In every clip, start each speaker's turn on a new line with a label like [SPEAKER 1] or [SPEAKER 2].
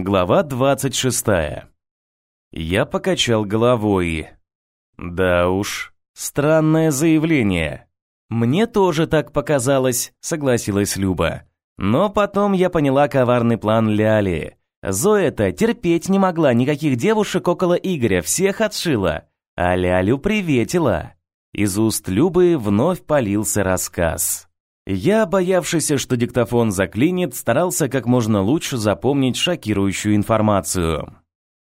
[SPEAKER 1] Глава 26. Я покачал головой. Да уж, странное заявление. Мне тоже так показалось, согласилась Люба. Но потом я поняла коварный план Ляли. Зоя-то терпеть не могла никаких девушек около Игоря, всех отшила, а Лялю приветила. Из уст Любы вновь полился рассказ. Я, боявшийся, что диктофон заклинит, старался как можно лучше запомнить шокирующую информацию.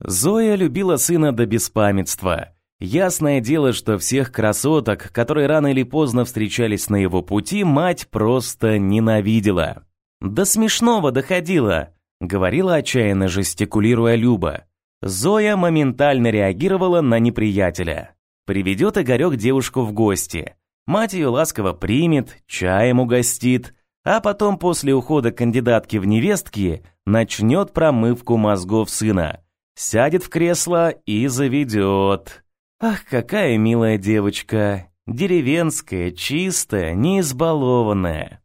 [SPEAKER 1] Зоя любила сына до беспамятства. Ясное дело, что всех красоток, которые рано или поздно встречались на его пути, мать просто ненавидела. До смешного доходило, говорила отчаянно жестикулируя Люба. Зоя моментально реагировала на неприятеля. Приведет Игорек девушку в гости. Мать ее ласково примет, чаем угостит, а потом после ухода кандидатки в невестки начнет промывку мозгов сына. Сядет в кресло и заведет. Ах, какая милая девочка. Деревенская, чистая, не избалованная.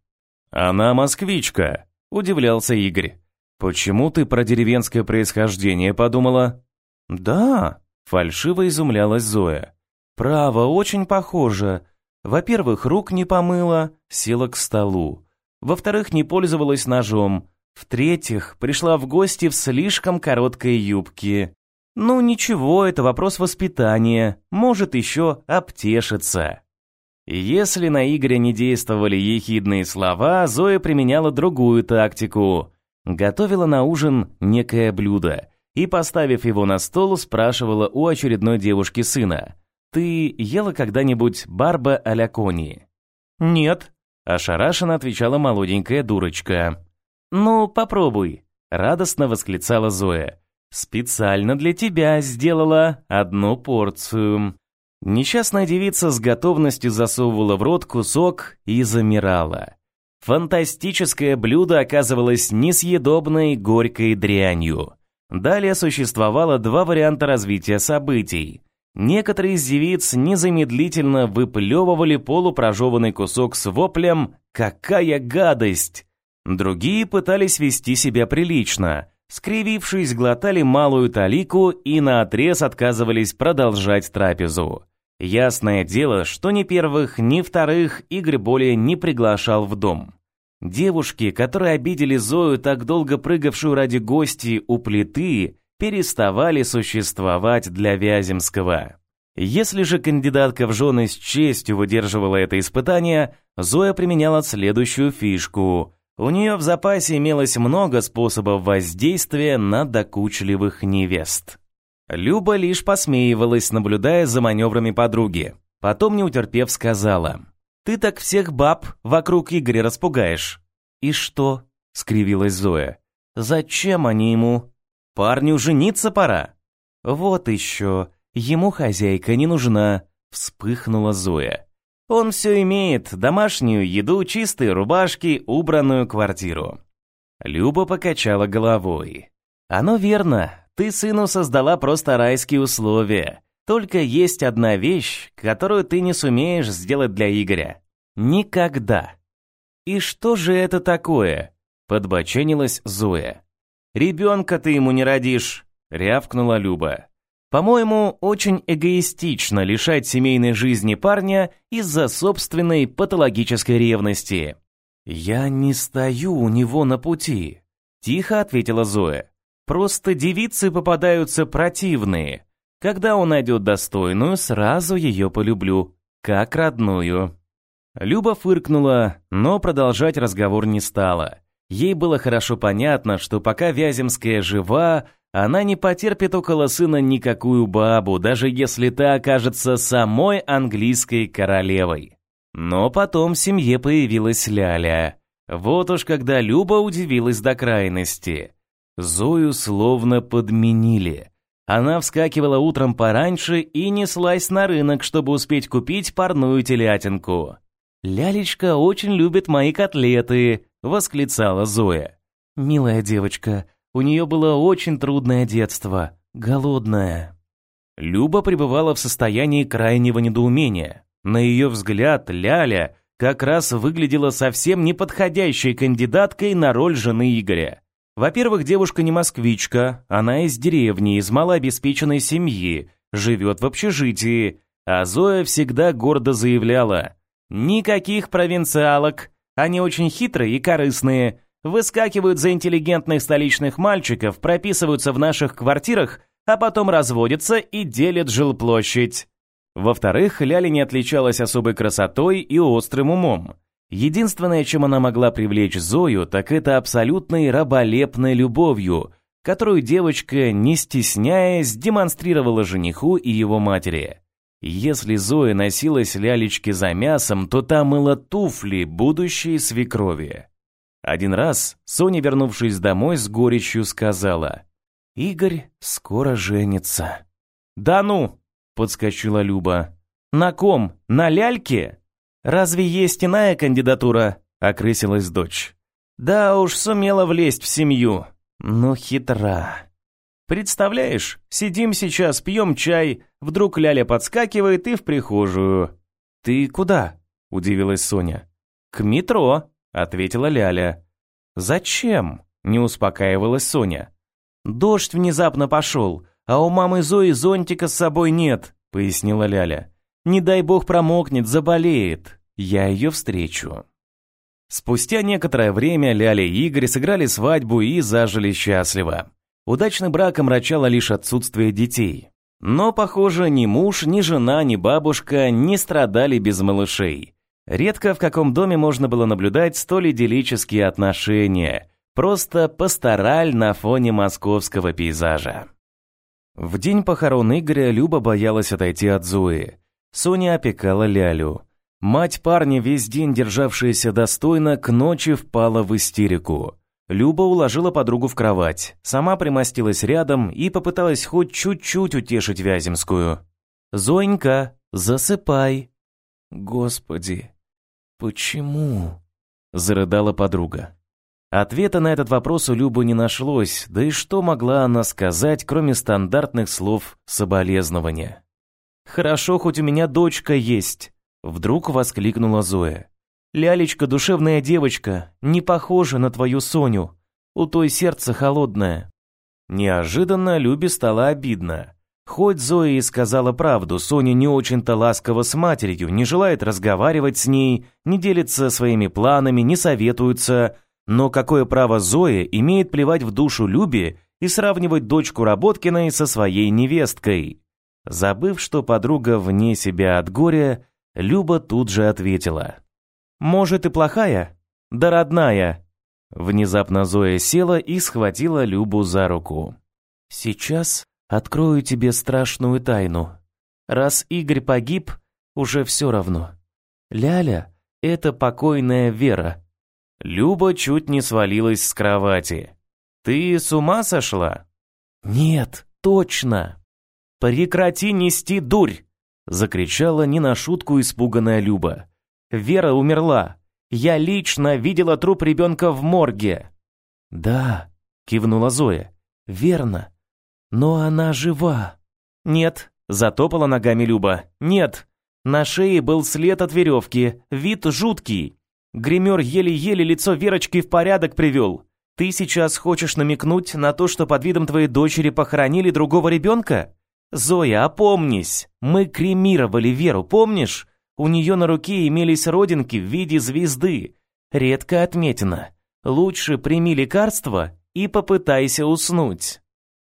[SPEAKER 1] Она москвичка, удивлялся Игорь. Почему ты про деревенское происхождение подумала? Да, фальшиво изумлялась Зоя. Право, очень похоже. Во-первых, рук не помыла, села к столу. Во-вторых, не пользовалась ножом. В-третьих, пришла в гости в слишком короткой юбке. Ну ничего, это вопрос воспитания, может еще обтешиться. Если на Игоря не действовали ехидные слова, Зоя применяла другую тактику. Готовила на ужин некое блюдо и, поставив его на стол, спрашивала у очередной девушки сына. «Ты ела когда-нибудь барба а-ля кони?» «Нет», – ошарашенно отвечала молоденькая дурочка. «Ну, попробуй», – радостно восклицала Зоя. «Специально для тебя сделала одну порцию». Несчастная девица с готовностью засовывала в рот кусок и замирала. Фантастическое блюдо оказывалось несъедобной горькой дрянью. Далее существовало два варианта развития событий. Некоторые из девиц незамедлительно выплевывали полупрожеванный кусок с воплем «Какая гадость!». Другие пытались вести себя прилично, скривившись, глотали малую талику и наотрез отказывались продолжать трапезу. Ясное дело, что ни первых, ни вторых Игорь более не приглашал в дом. Девушки, которые обидели Зою, так долго прыгавшую ради гостей у плиты, переставали существовать для Вяземского. Если же кандидатка в жены с честью выдерживала это испытание, Зоя применяла следующую фишку. У нее в запасе имелось много способов воздействия на докучливых невест. Люба лишь посмеивалась, наблюдая за маневрами подруги. Потом, не утерпев, сказала, «Ты так всех баб вокруг Игоря распугаешь». «И что?» — скривилась Зоя. «Зачем они ему?» Парню жениться пора. Вот еще, ему хозяйка не нужна, вспыхнула Зоя. Он все имеет, домашнюю еду, чистые рубашки, убранную квартиру. Люба покачала головой. Оно верно, ты сыну создала просто райские условия. Только есть одна вещь, которую ты не сумеешь сделать для Игоря. Никогда. И что же это такое? Подбоченилась Зоя. «Ребенка ты ему не родишь», — рявкнула Люба. «По-моему, очень эгоистично лишать семейной жизни парня из-за собственной патологической ревности». «Я не стою у него на пути», — тихо ответила Зоя. «Просто девицы попадаются противные. Когда он найдет достойную, сразу ее полюблю, как родную». Люба фыркнула, но продолжать разговор не стала. Ей было хорошо понятно, что пока Вяземская жива, она не потерпит около сына никакую бабу, даже если та окажется самой английской королевой. Но потом в семье появилась Ляля. Вот уж когда Люба удивилась до крайности. Зою словно подменили. Она вскакивала утром пораньше и неслась на рынок, чтобы успеть купить парную телятинку. «Лялечка очень любит мои котлеты», — восклицала Зоя. «Милая девочка, у нее было очень трудное детство, голодное». Люба пребывала в состоянии крайнего недоумения. На ее взгляд, Ляля как раз выглядела совсем неподходящей кандидаткой на роль жены Игоря. Во-первых, девушка не москвичка, она из деревни, из малообеспеченной семьи, живет в общежитии, а Зоя всегда гордо заявляла «Никаких провинциалок, они очень хитрые и корыстные, выскакивают за интеллигентных столичных мальчиков, прописываются в наших квартирах, а потом разводятся и делят жилплощадь». Во-вторых, Ляля не отличалась особой красотой и острым умом. Единственное, чем она могла привлечь Зою, так это абсолютной раболепной любовью, которую девочка, не стесняясь, демонстрировала жениху и его матери. Если Зоя носилась лялечке за мясом, то та мыла туфли будущей свекрови. Один раз Соня, вернувшись домой, с горечью сказала, «Игорь скоро женится». «Да ну!» — подскочила Люба. «На ком? На ляльке?» «Разве есть иная кандидатура?» — окрысилась дочь. «Да уж, сумела влезть в семью. Ну, хитра». «Представляешь, сидим сейчас, пьем чай, вдруг Ляля подскакивает и в прихожую». «Ты куда?» — удивилась Соня. «К метро», — ответила Ляля. «Зачем?» — не успокаивалась Соня. «Дождь внезапно пошел, а у мамы Зои зонтика с собой нет», — пояснила Ляля. Не дай бог промокнет, заболеет. Я ее встречу. Спустя некоторое время Ляля и Игорь сыграли свадьбу и зажили счастливо. Удачный брак омрачало лишь отсутствие детей. Но, похоже, ни муж, ни жена, ни бабушка не страдали без малышей. Редко в каком доме можно было наблюдать столь идиллические отношения. Просто пастораль на фоне московского пейзажа. В день похорон Игоря Люба боялась отойти от Зои. Соня опекала Лялю. Мать парня, весь день державшаяся достойно, к ночи впала в истерику. Люба уложила подругу в кровать, сама примостилась рядом и попыталась хоть чуть-чуть утешить Вяземскую. «Зонька, засыпай!» «Господи, почему?» – зарыдала подруга. Ответа на этот вопрос у Любы не нашлось, да и что могла она сказать, кроме стандартных слов соболезнования? «Хорошо, хоть у меня дочка есть», — вдруг воскликнула Зоя. «Лялечка душевная девочка, не похожа на твою Соню. У той сердце холодное». Неожиданно Любе стало обидно. Хоть Зоя и сказала правду, Соня не очень-то ласкова с матерью, не желает разговаривать с ней, не делится своими планами, не советуется, но какое право Зоя имеет плевать в душу Любе и сравнивать дочку Работкиной со своей невесткой? Забыв, что подруга вне себя от горя, Люба тут же ответила. «Может, и плохая? Да родная!» Внезапно Зоя села и схватила Любу за руку. «Сейчас открою тебе страшную тайну. Раз Игорь погиб, уже все равно. Ляля — это покойная Вера». Люба чуть не свалилась с кровати. «Ты с ума сошла?» «Нет, точно!» «Прекрати нести дурь!» — закричала не на шутку испуганная Люба. «Вера умерла. Я лично видела труп ребенка в морге». «Да», — кивнула Зоя, — «верно. Но она жива». «Нет», — затопала ногами Люба, — «нет. На шее был след от веревки, вид жуткий. Гример еле-еле лицо Верочки в порядок привел. Ты сейчас хочешь намекнуть на то, что под видом твоей дочери похоронили другого ребенка? «Зоя, опомнись! Мы кремировали Веру, помнишь? У нее на руке имелись родинки в виде звезды. Редко отметина. Лучше прими лекарство и попытайся уснуть».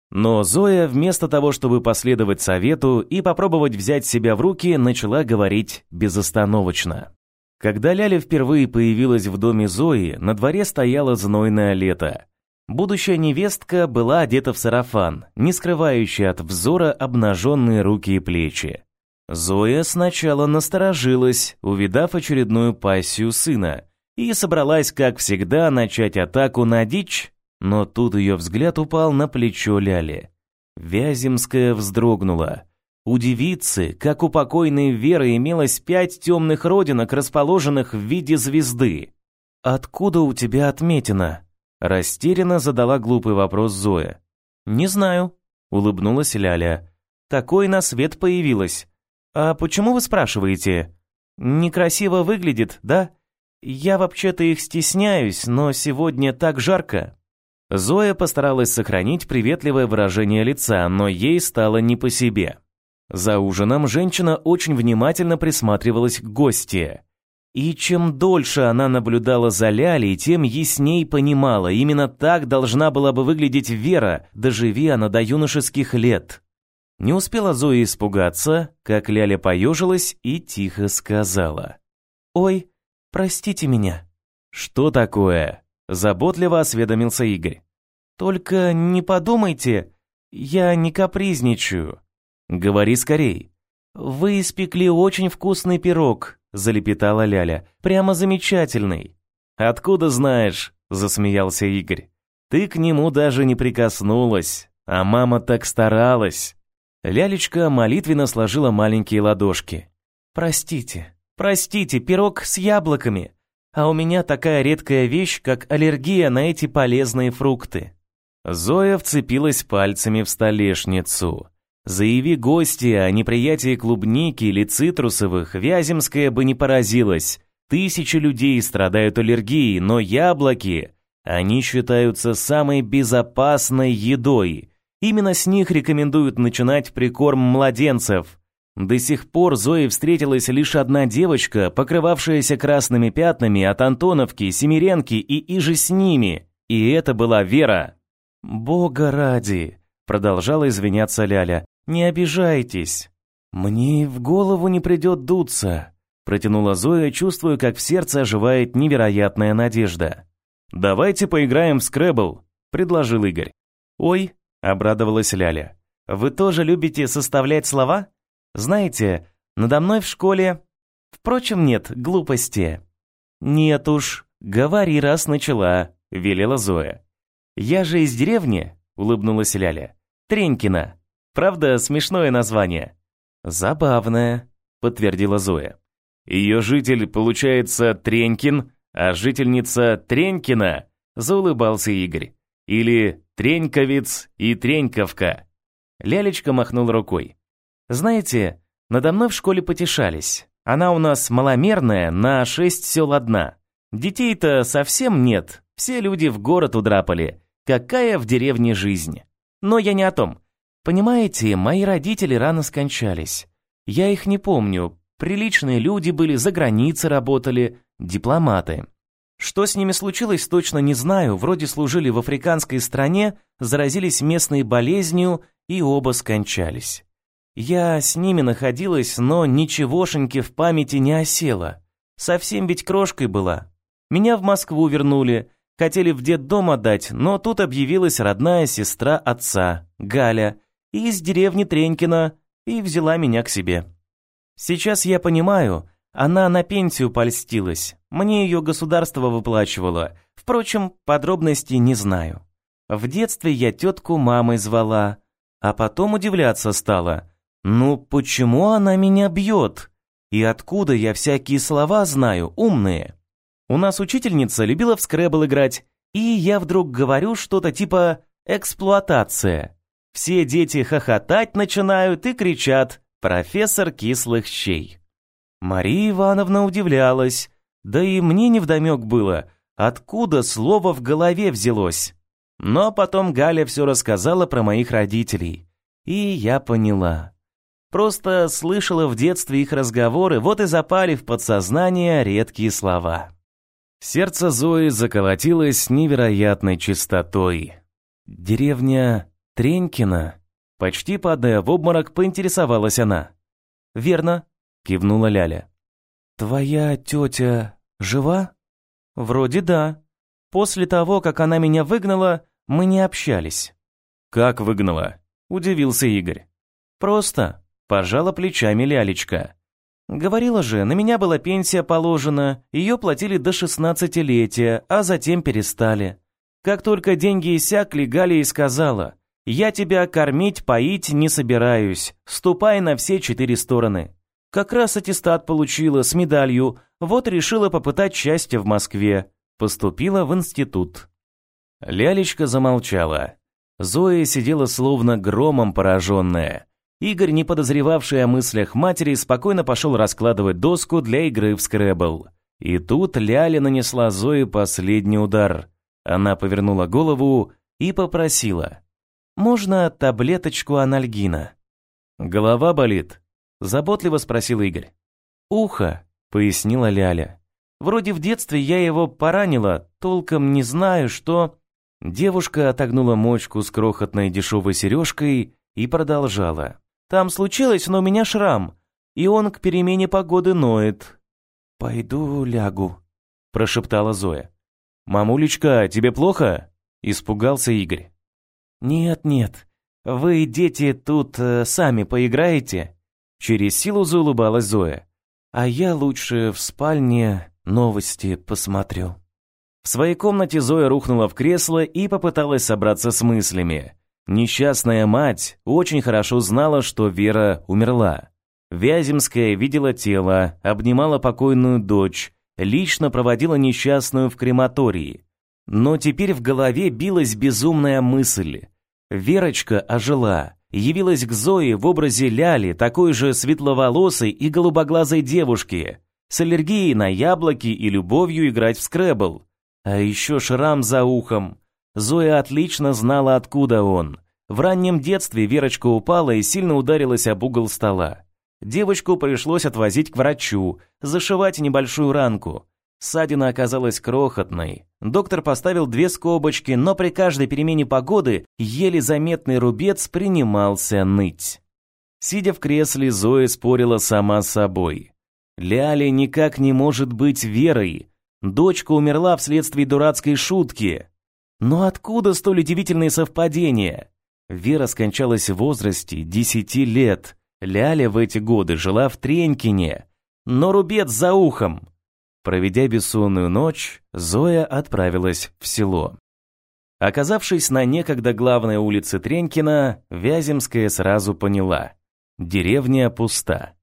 [SPEAKER 1] Но Зоя, вместо того, чтобы последовать совету и попробовать взять себя в руки, начала говорить безостановочно. Когда Ляля впервые появилась в доме Зои, на дворе стояло знойное лето. Будущая невестка была одета в сарафан, не скрывающий от взора обнаженные руки и плечи. Зоя сначала насторожилась, увидав очередную пассию сына, и собралась, как всегда, начать атаку на дичь, но тут ее взгляд упал на плечо Ляли. Вяземская вздрогнула. У девицы, как у покойной Веры, имелось пять темных родинок, расположенных в виде звезды. «Откуда у тебя отметина?» Растерянно задала глупый вопрос Зоя. «Не знаю», — улыбнулась Ляля. «Такой на свет появилась. А почему вы спрашиваете? Некрасиво выглядит, да? Я вообще-то их стесняюсь, но сегодня так жарко». Зоя постаралась сохранить приветливое выражение лица, но ей стало не по себе. За ужином женщина очень внимательно присматривалась к гостье. И чем дольше она наблюдала за Лялей, тем ясней понимала, именно так должна была бы выглядеть Вера, доживи она до юношеских лет. Не успела Зоя испугаться, как Ляля поежилась и тихо сказала. «Ой, простите меня». «Что такое?» – заботливо осведомился Игорь. «Только не подумайте, я не капризничаю». «Говори скорей». «Вы испекли очень вкусный пирог», – залепетала Ляля. «Прямо замечательный». «Откуда знаешь?» – засмеялся Игорь. «Ты к нему даже не прикоснулась, а мама так старалась». Лялечка молитвенно сложила маленькие ладошки. «Простите, простите, пирог с яблоками. А у меня такая редкая вещь, как аллергия на эти полезные фрукты». Зоя вцепилась пальцами в столешницу. Заяви гости о неприятии клубники или цитрусовых, Вяземская бы не поразилась. Тысячи людей страдают аллергией, но яблоки, они считаются самой безопасной едой. Именно с них рекомендуют начинать прикорм младенцев. До сих пор Зое встретилась лишь одна девочка, покрывавшаяся красными пятнами от Антоновки, Семиренки и иже с ними, и это была Вера. «Бога ради!» — продолжала извиняться Ляля. «Не обижайтесь. Мне в голову не придет дуться», — протянула Зоя, чувствуя, как в сердце оживает невероятная надежда. «Давайте поиграем в скребл», — предложил Игорь. «Ой, Обрадовалась Ляля. Вы тоже любите составлять слова? Знаете, надо мной в школе... Впрочем, нет, глупости. Нет уж, говори, раз начала, велела Зоя. Я же из деревни, улыбнулась Ляля. Тренькина. Правда, смешное название. Забавное, подтвердила Зоя. Ее житель, получается, Тренькин, а жительница Тренькина, заулыбался Игорь. Или Треньковец и Треньковка. Лялечка махнул рукой. Знаете, надо мной в школе потешались. Она у нас маломерная, на шесть сел одна. Детей-то совсем нет, все люди в город удрапали. Какая в деревне жизнь? Но я не о том. Понимаете, мои родители рано скончались. Я их не помню. Приличные люди были, за границей работали, дипломаты. Что с ними случилось, точно не знаю. Вроде служили в африканской стране, заразились местной болезнью и оба скончались. Я с ними находилась, но ничегошеньки в памяти не осела. Совсем ведь крошкой была. Меня в Москву вернули, хотели в детдом отдать, но тут объявилась родная сестра отца, Галя, из деревни Тренькина, и взяла меня к себе. Сейчас я понимаю, она на пенсию польстилась. Мне ее государство выплачивало. Впрочем, подробностей не знаю. В детстве я тетку мамой звала, а потом удивляться стала. Ну, почему она меня бьет? И откуда я всякие слова знаю, умные? У нас учительница любила в скребл играть, и я вдруг говорю что-то типа «эксплуатация». Все дети хохотать начинают и кричат «профессор кислых щей». Мария Ивановна удивлялась, да и мне невдомек было, откуда слово в голове взялось. Но потом Галя все рассказала про моих родителей, и я поняла. Просто слышала в детстве их разговоры, вот и запали в подсознание редкие слова. Сердце Зои заколотилось невероятной чистотой. Деревня Тренькина. Почти падая в обморок, поинтересовалась она. «Верно», кивнула Ляля. Твоя тетя жива? Вроде да. После того, как она меня выгнала, мы не общались. Как выгнала? Удивился Игорь. Просто пожала плечами Лялечка. Говорила же, на меня была пенсия положена, ее платили до шестнадцатилетия, а затем перестали. Как только деньги иссякли, Галя и сказала, «Я тебя кормить, поить не собираюсь, ступай на все четыре стороны». Как раз аттестат получила с медалью, вот решила попытать счастье в Москве. Поступила в институт. Лялечка замолчала. Зоя сидела словно громом пораженная. Игорь, не подозревавший о мыслях матери, спокойно пошел раскладывать доску для игры в скребл. И тут Ляля нанесла Зое последний удар. Она повернула голову и попросила. «Можно таблеточку анальгина?» «Голова болит?» – заботливо спросил Игорь. «Ухо», – пояснила Ляля. «Вроде в детстве я его поранила, толком не знаю, что...» Девушка отогнула мочку с крохотной дешевой сережкой и продолжала. «Там случилось, но у меня шрам, и он к перемене погоды ноет». «Пойду лягу», – прошептала Зоя. «Мамулечка, тебе плохо?» – испугался Игорь. «Нет, нет, вы, дети, тут э, сами поиграете?» Через силу заулыбалась Зоя. «А я лучше в спальне новости посмотрю». В своей комнате Зоя рухнула в кресло и попыталась собраться с мыслями. Несчастная мать очень хорошо знала, что Вера умерла. Вяземская видела тело, обнимала покойную дочь, лично проводила несчастную в крематории. Но теперь в голове билась безумная мысль. Верочка ожила, явилась к Зое в образе Ляли, такой же светловолосой и голубоглазой девушки, с аллергией на яблоки и любовью играть в скребл. А еще шрам за ухом. Зоя отлично знала, откуда он. В раннем детстве Верочка упала и сильно ударилась об угол стола. Девочку пришлось отвозить к врачу, зашивать небольшую ранку. Ссадина оказалась крохотной. Доктор поставил две скобочки, но при каждой перемене погоды еле заметный рубец принимался ныть. Сидя в кресле, Зоя спорила сама с собой. Ляля никак не может быть Верой. Дочка умерла вследствие дурацкой шутки. Но откуда столь удивительные совпадения? Вера скончалась в возрасте десяти лет. Ляля в эти годы жила в Тренькине. Но рубец за ухом. Проведя бессонную ночь, Зоя отправилась в село. Оказавшись на некогда главной улице Тренькина, Вяземская сразу поняла – деревня пуста.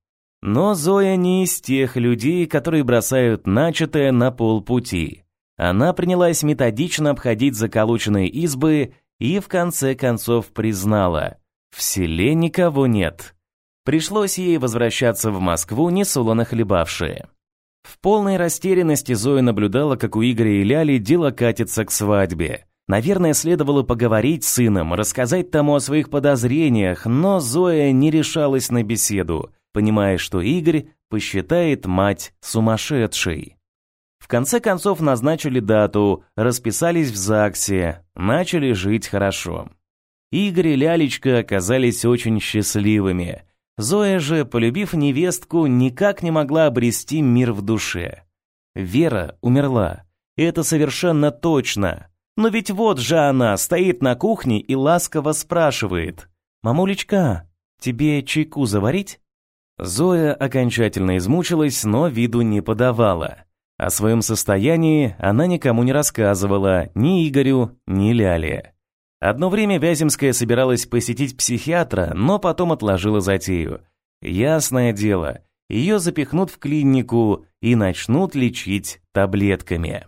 [SPEAKER 1] Но Зоя не из тех людей, которые бросают начатое на полпути. Она принялась методично обходить заколоченные избы и в конце концов признала – в селе никого нет. Пришлось ей возвращаться в Москву, несолоно хлебавшие. В полной растерянности Зоя наблюдала, как у Игоря и Ляли дело катится к свадьбе. Наверное, следовало поговорить с сыном, рассказать тому о своих подозрениях, но Зоя не решалась на беседу, понимая, что Игорь посчитает мать сумасшедшей. В конце концов назначили дату, расписались в ЗАГСе, начали жить хорошо. Игорь и Лялечка оказались очень счастливыми – Зоя же, полюбив невестку, никак не могла обрести мир в душе. Вера умерла. Это совершенно точно. Но ведь вот же она стоит на кухне и ласково спрашивает. «Мамулечка, тебе чайку заварить?» Зоя окончательно измучилась, но виду не подавала. О своем состоянии она никому не рассказывала, ни Игорю, ни Ляле. Одно время Вяземская собиралась посетить психиатра, но потом отложила затею. Ясное дело, ее запихнут в клинику и начнут лечить таблетками.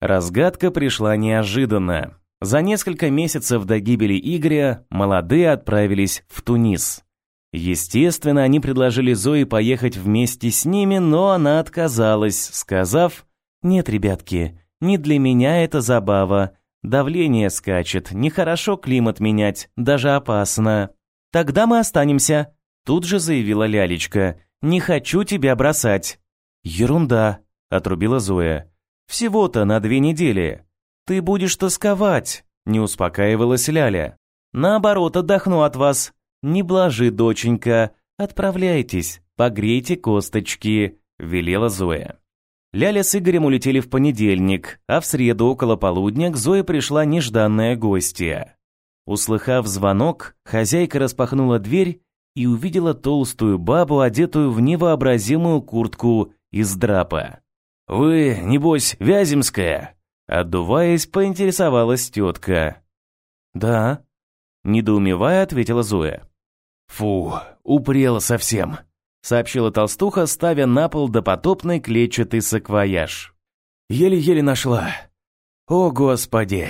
[SPEAKER 1] Разгадка пришла неожиданно. За несколько месяцев до гибели Игоря молодые отправились в Тунис. Естественно, они предложили Зое поехать вместе с ними, но она отказалась, сказав, «Нет, ребятки, не для меня это забава, Давление скачет, нехорошо климат менять, даже опасно. Тогда мы останемся, тут же заявила Лялечка. Не хочу тебя бросать. Ерунда, отрубила Зоя. Всего-то на две недели. Ты будешь тосковать, не успокаивалась Ляля. Наоборот, отдохну от вас. Не блажи, доченька. Отправляйтесь, погрейте косточки, велела Зоя. Ляля с Игорем улетели в понедельник, а в среду около полудня к Зое пришла нежданная гостья. Услыхав звонок, хозяйка распахнула дверь и увидела толстую бабу, одетую в невообразимую куртку из драпа. «Вы, небось, Вяземская?» Отдуваясь, поинтересовалась тетка. «Да», — недоумевая, ответила Зоя. «Фу, упрела совсем», сообщила толстуха, ставя на пол допотопный клетчатый саквояж. Еле-еле нашла. О, господи.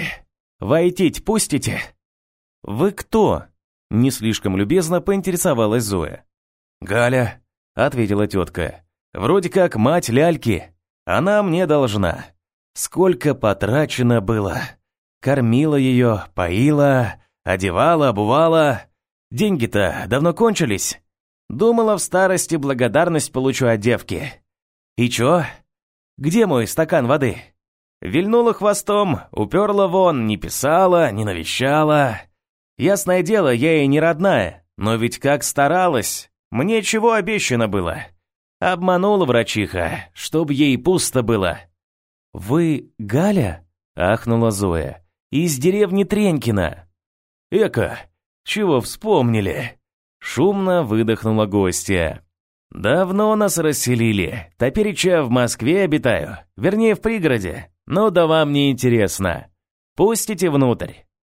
[SPEAKER 1] Войтить пустите? Вы кто? Не слишком любезно поинтересовалась Зоя. Галя, ответила тетка. Вроде как мать ляльки. Она мне должна. Сколько потрачено было. Кормила ее, поила, одевала, обувала. Деньги-то давно кончились. Думала, в старости благодарность получу от девки. И чё? Где мой стакан воды? Вильнула хвостом, уперла вон, не писала, не навещала. Ясное дело, я ей не родная, но ведь как старалась. Мне чего обещано было? Обманула врачиха, чтоб ей пусто было. «Вы Галя?» — ахнула Зоя. «Из деревни Тренькина». «Эка, чего вспомнили?» Шумно выдохнула гостья. «Давно нас расселили. Топереча в Москве обитаю. Вернее, в пригороде. Ну да вам не интересно. Пустите внутрь.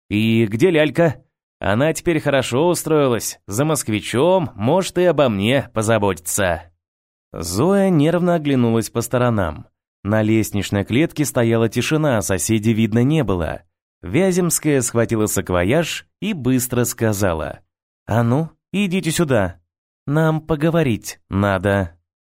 [SPEAKER 1] И где лялька? Она теперь хорошо устроилась. За москвичом, может и обо мне позаботиться». Зоя нервно оглянулась по сторонам. На лестничной клетке стояла тишина, соседей видно не было. Вяземская схватила саквояж и быстро сказала. «А ну, идите сюда. Нам поговорить надо».